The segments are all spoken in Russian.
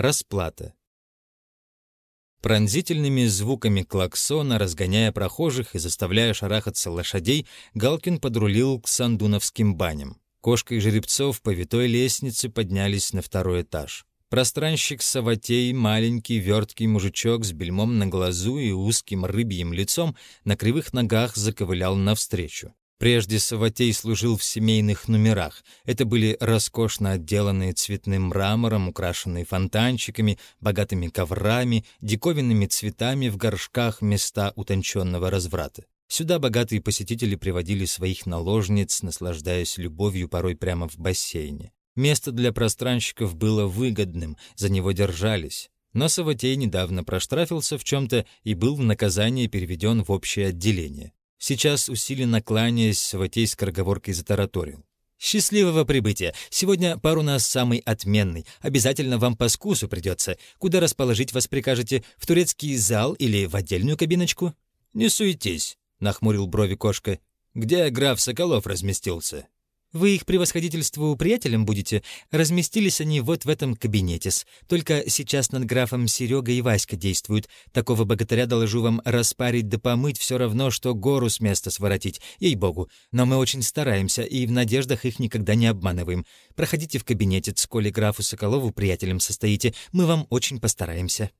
Расплата. Пронзительными звуками клаксона, разгоняя прохожих и заставляя шарахаться лошадей, Галкин подрулил к сандуновским баням. Кошка и жеребцов по витой лестнице поднялись на второй этаж. Пространщик Саватей, маленький, верткий мужичок с бельмом на глазу и узким рыбьим лицом, на кривых ногах заковылял навстречу. Прежде Саватей служил в семейных номерах. Это были роскошно отделанные цветным мрамором, украшенные фонтанчиками, богатыми коврами, диковинными цветами в горшках места утонченного разврата. Сюда богатые посетители приводили своих наложниц, наслаждаясь любовью порой прямо в бассейне. Место для пространщиков было выгодным, за него держались. Но Саватей недавно проштрафился в чем-то и был в наказание переведен в общее отделение. Сейчас, усиленно кланяясь, Саватей скороговоркой затараторил. «Счастливого прибытия! Сегодня пар у нас самый отменный. Обязательно вам по скусу придется. Куда расположить вас прикажете? В турецкий зал или в отдельную кабиночку?» «Не суетись», — нахмурил брови кошка. «Где граф Соколов разместился?» Вы их превосходительству приятелям будете? Разместились они вот в этом кабинете -с. Только сейчас над графом Серега и Васька действуют. Такого богатыря, доложу вам, распарить да помыть все равно, что гору с места своротить, ей-богу. Но мы очень стараемся и в надеждах их никогда не обманываем. Проходите в кабинете, коли графу Соколову приятелем состоите. Мы вам очень постараемся».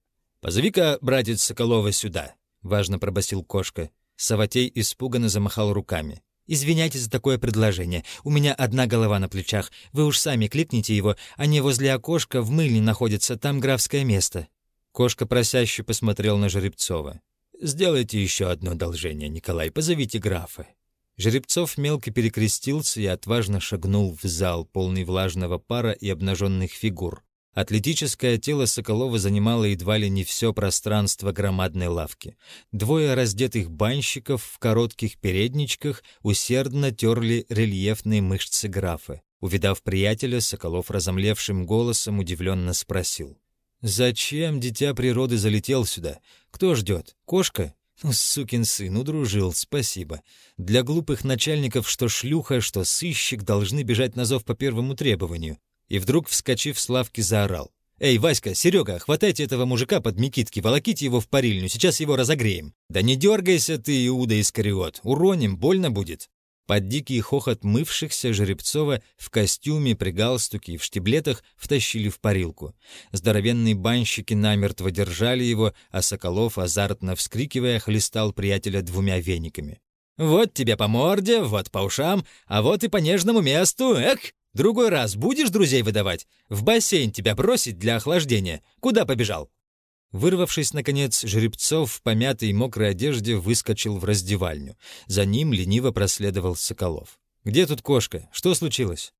«Позови-ка, братец Соколова, сюда», — важно пробасил кошка. Саватей испуганно замахал руками. «Извиняйте за такое предложение. У меня одна голова на плечах. Вы уж сами кликните его. Они возле окошка в мыльне находятся. Там графское место». Кошка просяще посмотрел на Жеребцова. «Сделайте еще одно одолжение, Николай. Позовите графа». Жеребцов мелко перекрестился и отважно шагнул в зал, полный влажного пара и обнаженных фигур. Атлетическое тело Соколова занимало едва ли не все пространство громадной лавки. Двое раздетых банщиков в коротких передничках усердно терли рельефные мышцы графа. Увидав приятеля, Соколов разомлевшим голосом удивленно спросил. «Зачем дитя природы залетел сюда? Кто ждет? Кошка?» «Ну, сукин сын, удружил, спасибо. Для глупых начальников что шлюха, что сыщик должны бежать на зов по первому требованию и вдруг, вскочив с лавки, заорал. «Эй, Васька, Серега, хватайте этого мужика под Микитки, волоките его в парильню, сейчас его разогреем». «Да не дергайся ты, Иуда Искариот, уроним, больно будет». Под дикий хохот мывшихся Жеребцова в костюме, при галстуке и в штиблетах втащили в парилку. Здоровенные банщики намертво держали его, а Соколов, азартно вскрикивая, хлестал приятеля двумя вениками. «Вот тебе по морде, вот по ушам, а вот и по нежному месту, эх!» Другой раз будешь друзей выдавать? В бассейн тебя бросить для охлаждения. Куда побежал?» Вырвавшись, наконец, Жеребцов в помятой мокрой одежде выскочил в раздевальню. За ним лениво проследовал Соколов. «Где тут кошка? Что случилось?»